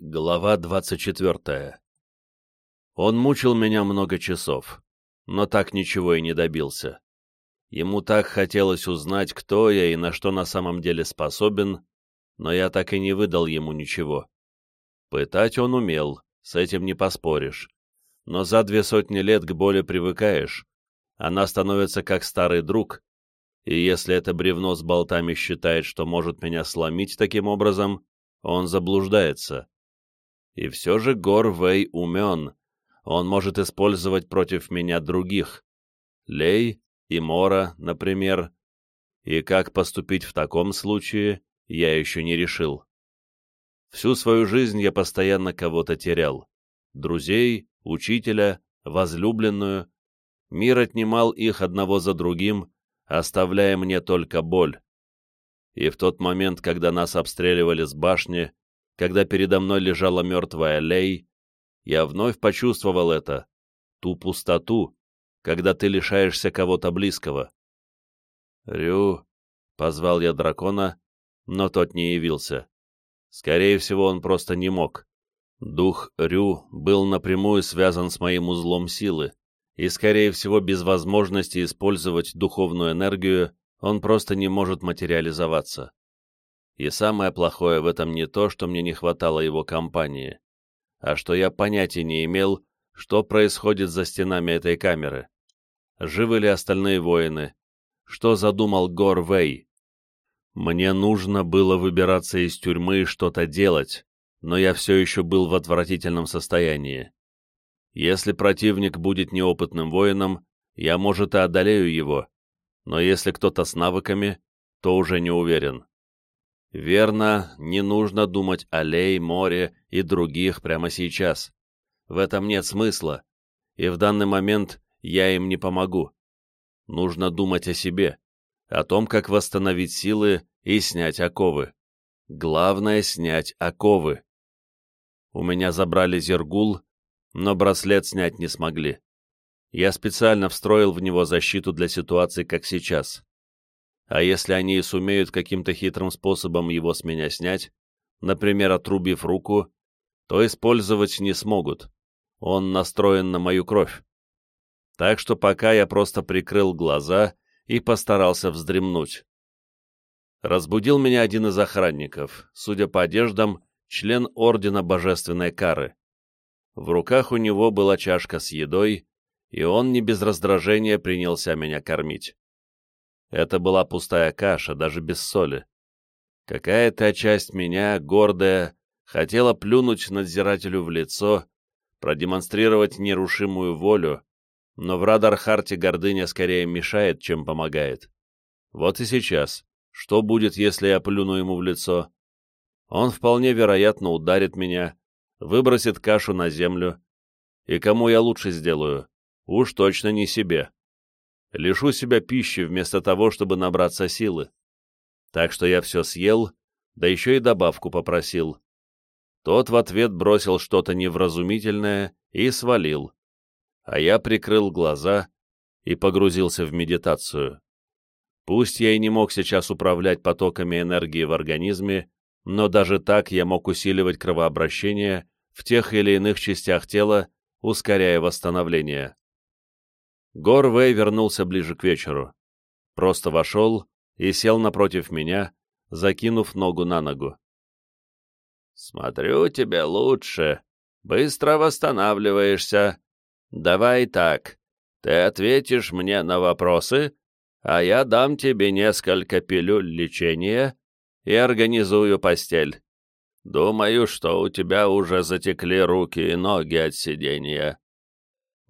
Глава 24. Он мучил меня много часов, но так ничего и не добился. Ему так хотелось узнать, кто я и на что на самом деле способен, но я так и не выдал ему ничего. Пытать он умел, с этим не поспоришь. Но за две сотни лет к боли привыкаешь. Она становится как старый друг, и если это бревно с болтами считает, что может меня сломить таким образом, он заблуждается. И все же Гор Вэй умен. Он может использовать против меня других. Лей и Мора, например. И как поступить в таком случае, я еще не решил. Всю свою жизнь я постоянно кого-то терял. Друзей, учителя, возлюбленную. Мир отнимал их одного за другим, оставляя мне только боль. И в тот момент, когда нас обстреливали с башни, когда передо мной лежала мертвая Лей, я вновь почувствовал это, ту пустоту, когда ты лишаешься кого-то близкого. «Рю», — позвал я дракона, но тот не явился. Скорее всего, он просто не мог. Дух Рю был напрямую связан с моим узлом силы, и, скорее всего, без возможности использовать духовную энергию, он просто не может материализоваться. И самое плохое в этом не то, что мне не хватало его компании, а что я понятия не имел, что происходит за стенами этой камеры. Живы ли остальные воины? Что задумал Гор Вэй? Мне нужно было выбираться из тюрьмы и что-то делать, но я все еще был в отвратительном состоянии. Если противник будет неопытным воином, я, может, и одолею его, но если кто-то с навыками, то уже не уверен. Верно, не нужно думать о Лей, море и других прямо сейчас. В этом нет смысла, и в данный момент я им не помогу. Нужно думать о себе, о том, как восстановить силы и снять оковы. Главное — снять оковы. У меня забрали зергул, но браслет снять не смогли. Я специально встроил в него защиту для ситуации, как сейчас. А если они сумеют каким-то хитрым способом его с меня снять, например, отрубив руку, то использовать не смогут. Он настроен на мою кровь. Так что пока я просто прикрыл глаза и постарался вздремнуть. Разбудил меня один из охранников, судя по одеждам, член Ордена Божественной Кары. В руках у него была чашка с едой, и он не без раздражения принялся меня кормить. Это была пустая каша, даже без соли. Какая-то часть меня, гордая, хотела плюнуть надзирателю в лицо, продемонстрировать нерушимую волю, но в Радархарте гордыня скорее мешает, чем помогает. Вот и сейчас. Что будет, если я плюну ему в лицо? Он вполне вероятно ударит меня, выбросит кашу на землю. И кому я лучше сделаю? Уж точно не себе. Лишу себя пищи вместо того, чтобы набраться силы. Так что я все съел, да еще и добавку попросил. Тот в ответ бросил что-то невразумительное и свалил. А я прикрыл глаза и погрузился в медитацию. Пусть я и не мог сейчас управлять потоками энергии в организме, но даже так я мог усиливать кровообращение в тех или иных частях тела, ускоряя восстановление. Горвей вернулся ближе к вечеру. Просто вошел и сел напротив меня, закинув ногу на ногу. «Смотрю, тебе лучше. Быстро восстанавливаешься. Давай так. Ты ответишь мне на вопросы, а я дам тебе несколько пилюль лечения и организую постель. Думаю, что у тебя уже затекли руки и ноги от сидения».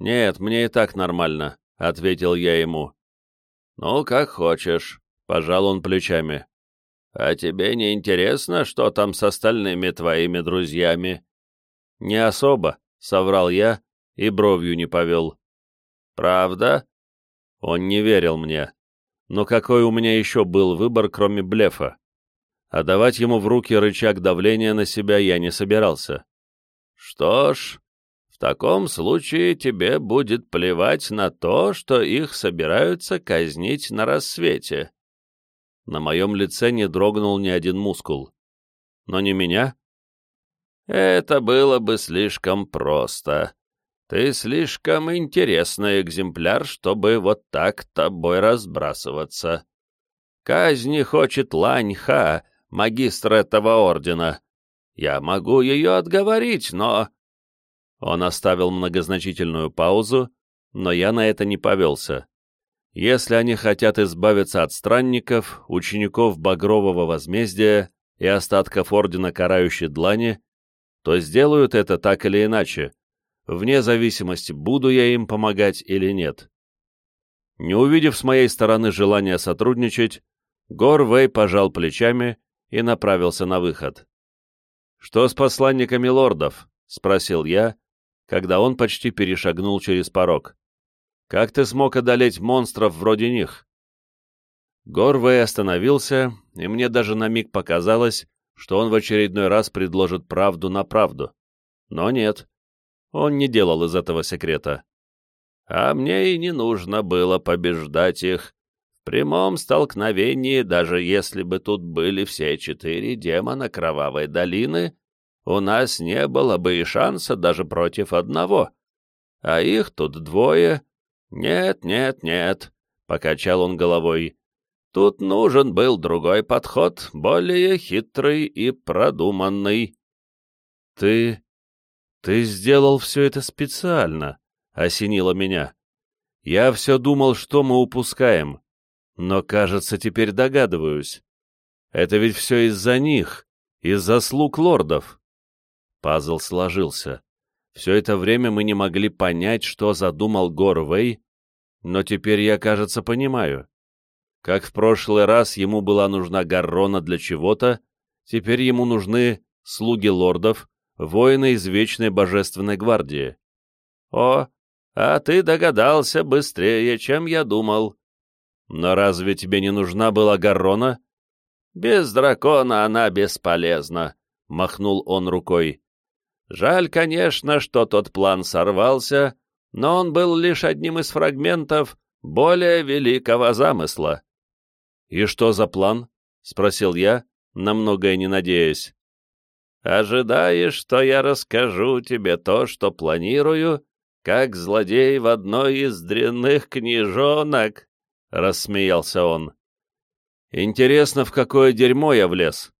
«Нет, мне и так нормально», — ответил я ему. «Ну, как хочешь», — пожал он плечами. «А тебе не интересно, что там с остальными твоими друзьями?» «Не особо», — соврал я и бровью не повел. «Правда?» Он не верил мне. Но какой у меня еще был выбор, кроме блефа? А давать ему в руки рычаг давления на себя я не собирался. «Что ж, таком случае тебе будет плевать на то, что их собираются казнить на рассвете». На моем лице не дрогнул ни один мускул. Но не меня. Это было бы слишком просто. Ты слишком интересный экземпляр, чтобы вот так тобой разбрасываться. Казни хочет Лань-Ха, магистр этого ордена. Я могу ее отговорить, но...» Он оставил многозначительную паузу, но я на это не повелся. Если они хотят избавиться от странников, учеников Багрового возмездия и остатков Ордена Карающей Длани, то сделают это так или иначе, вне зависимости, буду я им помогать или нет. Не увидев с моей стороны желания сотрудничать, Гор Вэй пожал плечами и направился на выход. «Что с посланниками лордов?» — спросил я, когда он почти перешагнул через порог. «Как ты смог одолеть монстров вроде них?» Горвей остановился, и мне даже на миг показалось, что он в очередной раз предложит правду на правду. Но нет, он не делал из этого секрета. А мне и не нужно было побеждать их. В прямом столкновении, даже если бы тут были все четыре демона Кровавой долины, у нас не было бы и шанса даже против одного. А их тут двое. Нет, нет, нет, — покачал он головой. Тут нужен был другой подход, более хитрый и продуманный. Ты... ты сделал все это специально, — осенило меня. Я все думал, что мы упускаем. Но, кажется, теперь догадываюсь. Это ведь все из-за них, из-за слуг лордов. Пазл сложился. Все это время мы не могли понять, что задумал Горвей, но теперь я, кажется, понимаю. Как в прошлый раз ему была нужна Гаррона для чего-то, теперь ему нужны слуги лордов, воины из Вечной Божественной Гвардии. О, а ты догадался быстрее, чем я думал. Но разве тебе не нужна была Гаррона? Без дракона она бесполезна, — махнул он рукой. Жаль, конечно, что тот план сорвался, но он был лишь одним из фрагментов более великого замысла. «И что за план?» — спросил я, на многое не надеясь. «Ожидаешь, что я расскажу тебе то, что планирую, как злодей в одной из дрянных книжонок?» — рассмеялся он. «Интересно, в какое дерьмо я влез?»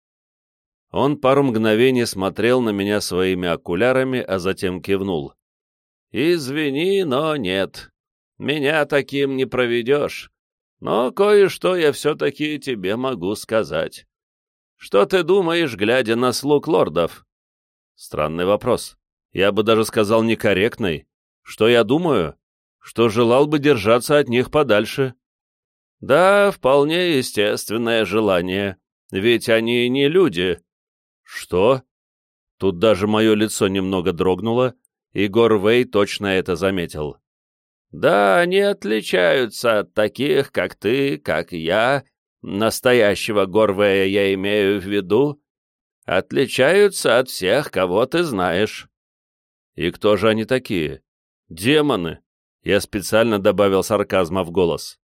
Он пару мгновений смотрел на меня своими окулярами, а затем кивнул. «Извини, но нет. Меня таким не проведешь. Но кое-что я все-таки тебе могу сказать. Что ты думаешь, глядя на слуг лордов?» Странный вопрос. Я бы даже сказал некорректный. Что я думаю? Что желал бы держаться от них подальше. Да, вполне естественное желание. Ведь они не люди, «Что?» Тут даже мое лицо немного дрогнуло, и Горвей точно это заметил. «Да, они отличаются от таких, как ты, как я, настоящего Горвея я имею в виду, отличаются от всех, кого ты знаешь». «И кто же они такие?» «Демоны!» Я специально добавил сарказма в голос.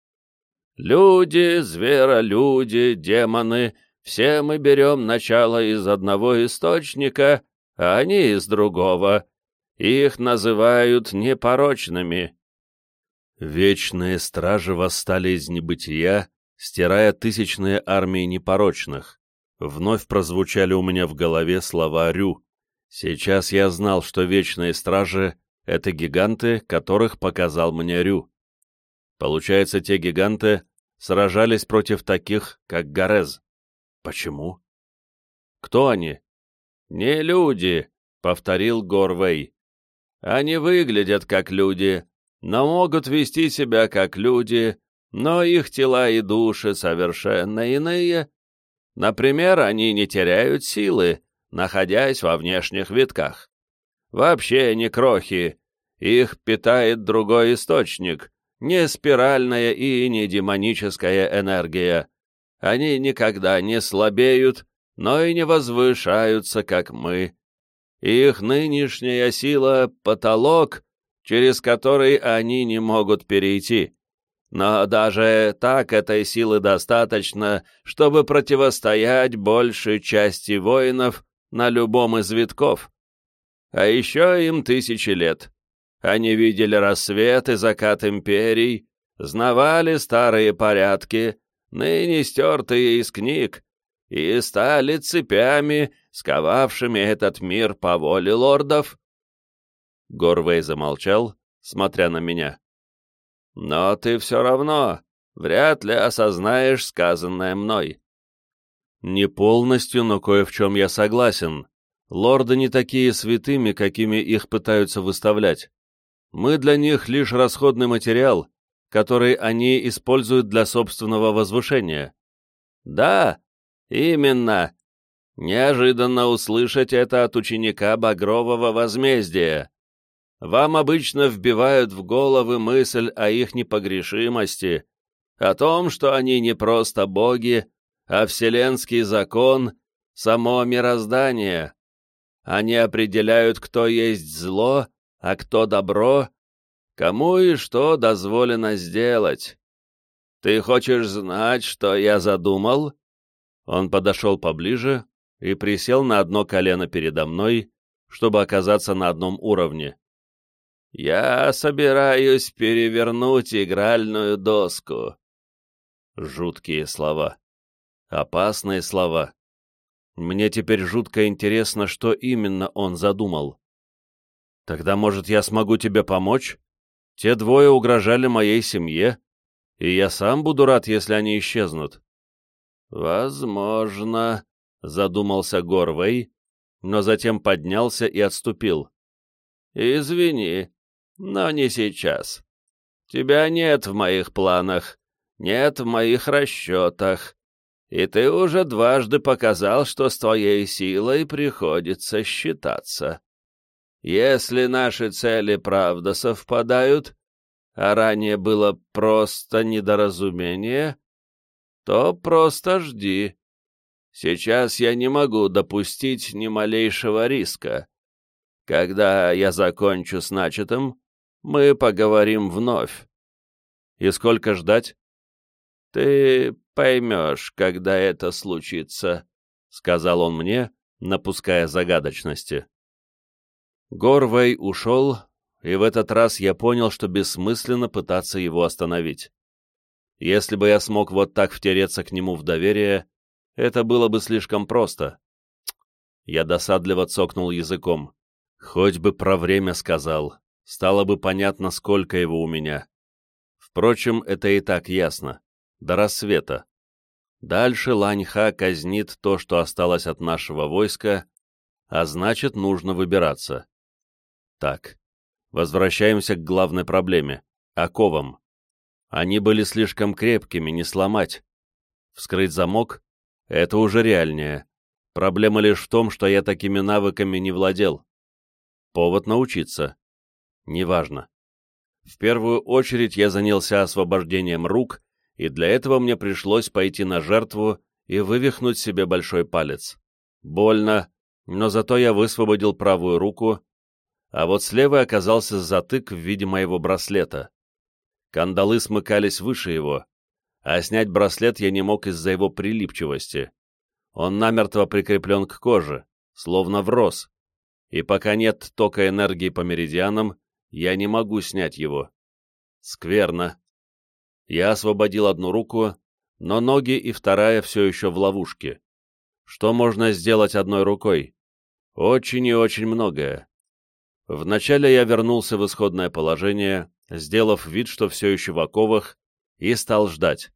«Люди, зверолюди, демоны все мы берем начало из одного источника, а они из другого. Их называют непорочными. Вечные стражи восстали из небытия, стирая тысячные армии непорочных. Вновь прозвучали у меня в голове слова Рю. Сейчас я знал, что вечные стражи — это гиганты, которых показал мне Рю. Получается, те гиганты сражались против таких, как Гарез. Почему? Кто они? Не люди, повторил Горвей. Они выглядят как люди, но могут вести себя как люди, но их тела и души совершенно иные. Например, они не теряют силы, находясь во внешних витках. Вообще не крохи, их питает другой источник, не спиральная и не демоническая энергия. Они никогда не слабеют, но и не возвышаются, как мы. Их нынешняя сила — потолок, через который они не могут перейти. Но даже так этой силы достаточно, чтобы противостоять большей части воинов, на любом из витков. А еще им тысячи лет. Они видели рассвет и закат империй, знавали старые порядки, ныне стертые из книг, и стали цепями, сковавшими этот мир по воле лордов. Горвей замолчал, смотря на меня. «Но ты все равно вряд ли осознаешь сказанное мной». «Не полностью, но кое в чем я согласен. Лорды не такие святыми, какими их пытаются выставлять. Мы для них лишь расходный материал, который они используют для собственного возвышения». «Да, именно. Неожиданно услышать это от ученика Багрового возмездия. Вам обычно вбивают в головы мысль о их непогрешимости, о том, что они не просто боги, а вселенский закон, само мироздание. Они определяют, кто есть зло, а кто добро, кому и что дозволено сделать. Ты хочешь знать, что я задумал?» Он подошел поближе и присел на одно колено передо мной, чтобы оказаться на одном уровне. Я собираюсь перевернуть игральную доску. Жуткие слова. Опасные слова. Мне теперь жутко интересно, что именно он задумал. Тогда, может, я смогу тебе помочь? Те двое угрожали моей семье, и я сам буду рад, если они исчезнут. Возможно, задумался Горвей, но затем поднялся и отступил. Извини, но не сейчас. Тебя нет в моих планах, нет в моих расчетах, и ты уже дважды показал, что с твоей силой приходится считаться. Если наши цели правда совпадают, а ранее было просто недоразумение, то просто жди. Сейчас я не могу допустить ни малейшего риска. Когда я закончу с начатым, мы поговорим вновь. И сколько ждать? Ты поймешь, когда это случится, — сказал он мне, напуская загадочности. Горвей ушел, и в этот раз я понял, что бессмысленно пытаться его остановить. Если бы я смог вот так втереться к нему в доверие, это было бы слишком просто. Я досадливо цокнул языком. Хоть бы про время сказал стало бы понятно, сколько его у меня. Впрочем, это и так ясно. До рассвета. Дальше Ланьха казнит то, что осталось от нашего войска, а значит, нужно выбираться. Так, возвращаемся к главной проблеме — оковам. Они были слишком крепкими, не сломать. Вскрыть замок — это уже реальнее. Проблема лишь в том, что я такими навыками не владел. Повод научиться. Неважно. В первую очередь я занялся освобождением рук, и для этого мне пришлось пойти на жертву и вывихнуть себе большой палец. Больно, но зато я высвободил правую руку, а вот с левой оказался затык в виде моего браслета. Кандалы смыкались выше его, а снять браслет я не мог из-за его прилипчивости. Он намертво прикреплен к коже, словно врос, и пока нет тока энергии по меридианам, я не могу снять его. Скверно. Я освободил одну руку, но ноги и вторая все еще в ловушке. Что можно сделать одной рукой? Очень и очень многое. Вначале я вернулся в исходное положение, сделав вид, что все еще в оковах, и стал ждать.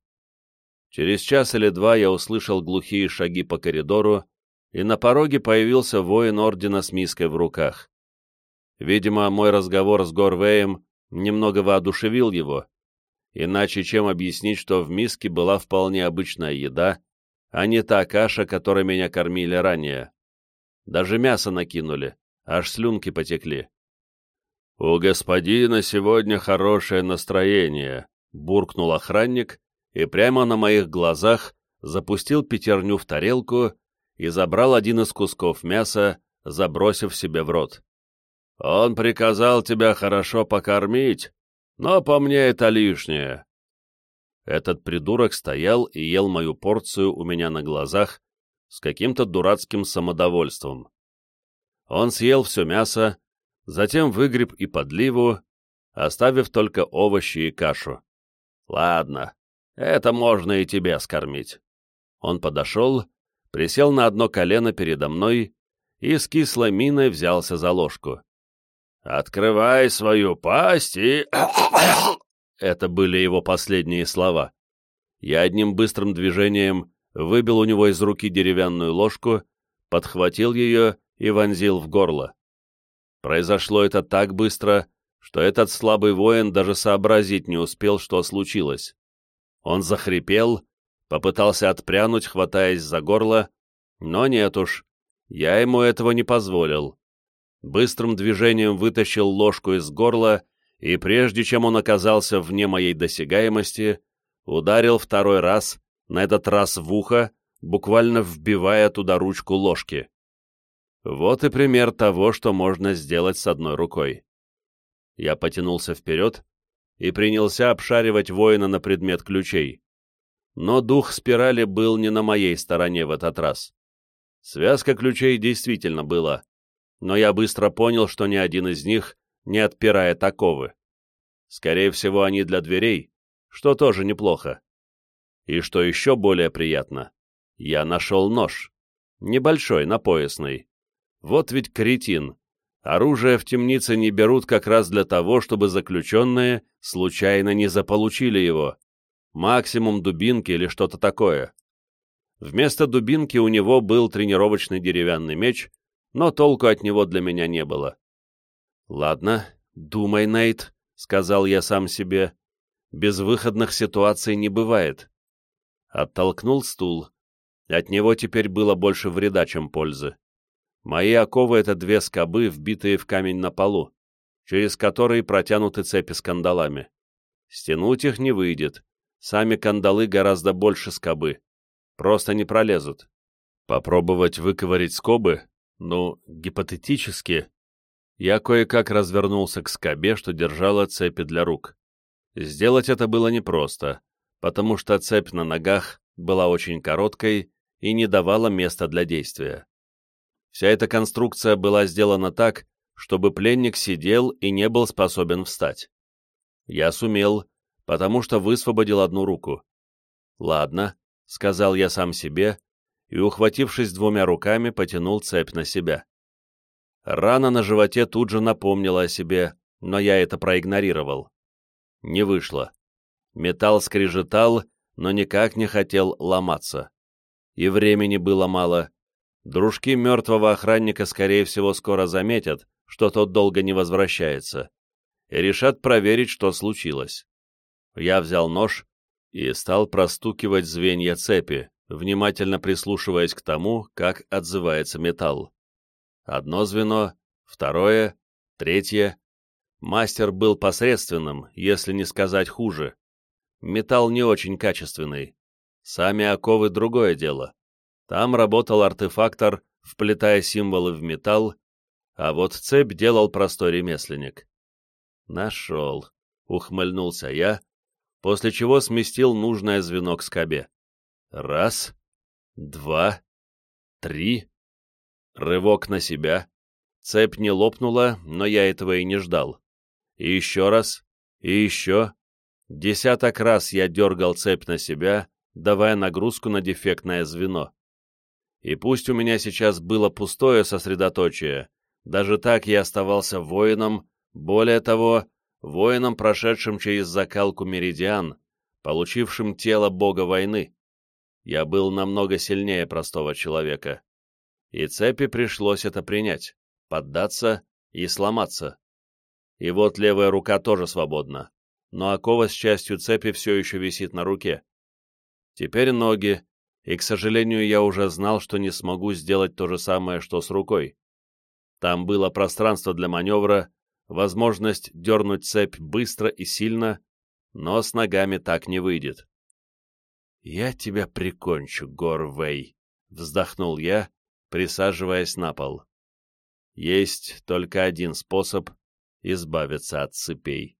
Через час или два я услышал глухие шаги по коридору, и на пороге появился воин ордена с миской в руках. Видимо, мой разговор с Горвеем немного воодушевил его, иначе чем объяснить, что в миске была вполне обычная еда, а не та каша, которой меня кормили ранее. Даже мясо накинули, аж слюнки потекли. «У господина сегодня хорошее настроение», — буркнул охранник и прямо на моих глазах запустил пятерню в тарелку и забрал один из кусков мяса, забросив себе в рот. Он приказал тебя хорошо покормить, но по мне это лишнее. Этот придурок стоял и ел мою порцию у меня на глазах, с каким-то дурацким самодовольством. Он съел все мясо, затем выгреб и подливу, оставив только овощи и кашу. «Ладно, это можно и тебе скормить». Он подошел, присел на одно колено передо мной и с кислой миной взялся за ложку. «Открывай свою пасть и...» Это были его последние слова. Я одним быстрым движением выбил у него из руки деревянную ложку, подхватил ее и вонзил в горло. Произошло это так быстро, что этот слабый воин даже сообразить не успел, что случилось. Он захрипел, попытался отпрянуть, хватаясь за горло, но нет уж, я ему этого не позволил. Быстрым движением вытащил ложку из горла, и прежде чем он оказался вне моей досягаемости, ударил второй раз, на этот раз в ухо, буквально вбивая туда ручку ложки. Вот и пример того, что можно сделать с одной рукой. Я потянулся вперед и принялся обшаривать воина на предмет ключей. Но дух спирали был не на моей стороне в этот раз. Связка ключей действительно была, но я быстро понял, что ни один из них не отпирает оковы. Скорее всего, они для дверей, что тоже неплохо. И что еще более приятно, я нашел нож. Небольшой, напоясный. Вот ведь кретин. Оружие в темнице не берут как раз для того, чтобы заключенные случайно не заполучили его. Максимум дубинки или что-то такое. Вместо дубинки у него был тренировочный деревянный меч, но толку от него для меня не было. «Ладно, думай, Нейт», — сказал я сам себе. «Безвыходных ситуаций не бывает». Оттолкнул стул. От него теперь было больше вреда, чем пользы. Мои оковы — это две скобы, вбитые в камень на полу, через которые протянуты цепи с кандалами. Стянуть их не выйдет. Сами кандалы гораздо больше скобы просто не пролезут. Попробовать выковырить скобы? Ну, гипотетически. Я кое-как развернулся к скобе, что держала цепи для рук. Сделать это было непросто, потому что цепь на ногах была очень короткой и не давала места для действия. Вся эта конструкция была сделана так, чтобы пленник сидел и не был способен встать. Я сумел, потому что высвободил одну руку. Ладно, — сказал я сам себе, и, ухватившись двумя руками, потянул цепь на себя. Рана на животе тут же напомнила о себе, но я это проигнорировал. Не вышло. Металл скрежетал, но никак не хотел ломаться. И времени было мало. Дружки мертвого охранника, скорее всего, скоро заметят, что тот долго не возвращается, и решат проверить, что случилось. Я взял нож и стал простукивать звенья цепи, внимательно прислушиваясь к тому, как отзывается металл. Одно звено, второе, третье. Мастер был посредственным, если не сказать хуже. Металл не очень качественный. Сами оковы — другое дело. Там работал артефактор, вплетая символы в металл, а вот цепь делал простой ремесленник. «Нашел», — ухмыльнулся я, после чего сместил нужное звено к скобе. Раз, два, три. Рывок на себя. Цепь не лопнула, но я этого и не ждал. И еще раз, и еще. Десяток раз я дергал цепь на себя, давая нагрузку на дефектное звено. И пусть у меня сейчас было пустое сосредоточие, даже так я оставался воином, более того, воином, прошедшим через закалку меридиан, получившим тело бога войны. Я был намного сильнее простого человека. И цепи пришлось это принять, поддаться и сломаться. И вот левая рука тоже свободна, но окова с частью цепи все еще висит на руке. Теперь ноги, и, к сожалению, я уже знал, что не смогу сделать то же самое, что с рукой. Там было пространство для маневра, возможность дернуть цепь быстро и сильно, но с ногами так не выйдет. «Я тебя прикончу, Горвей», — вздохнул я, присаживаясь на пол. «Есть только один способ избавиться от цепей».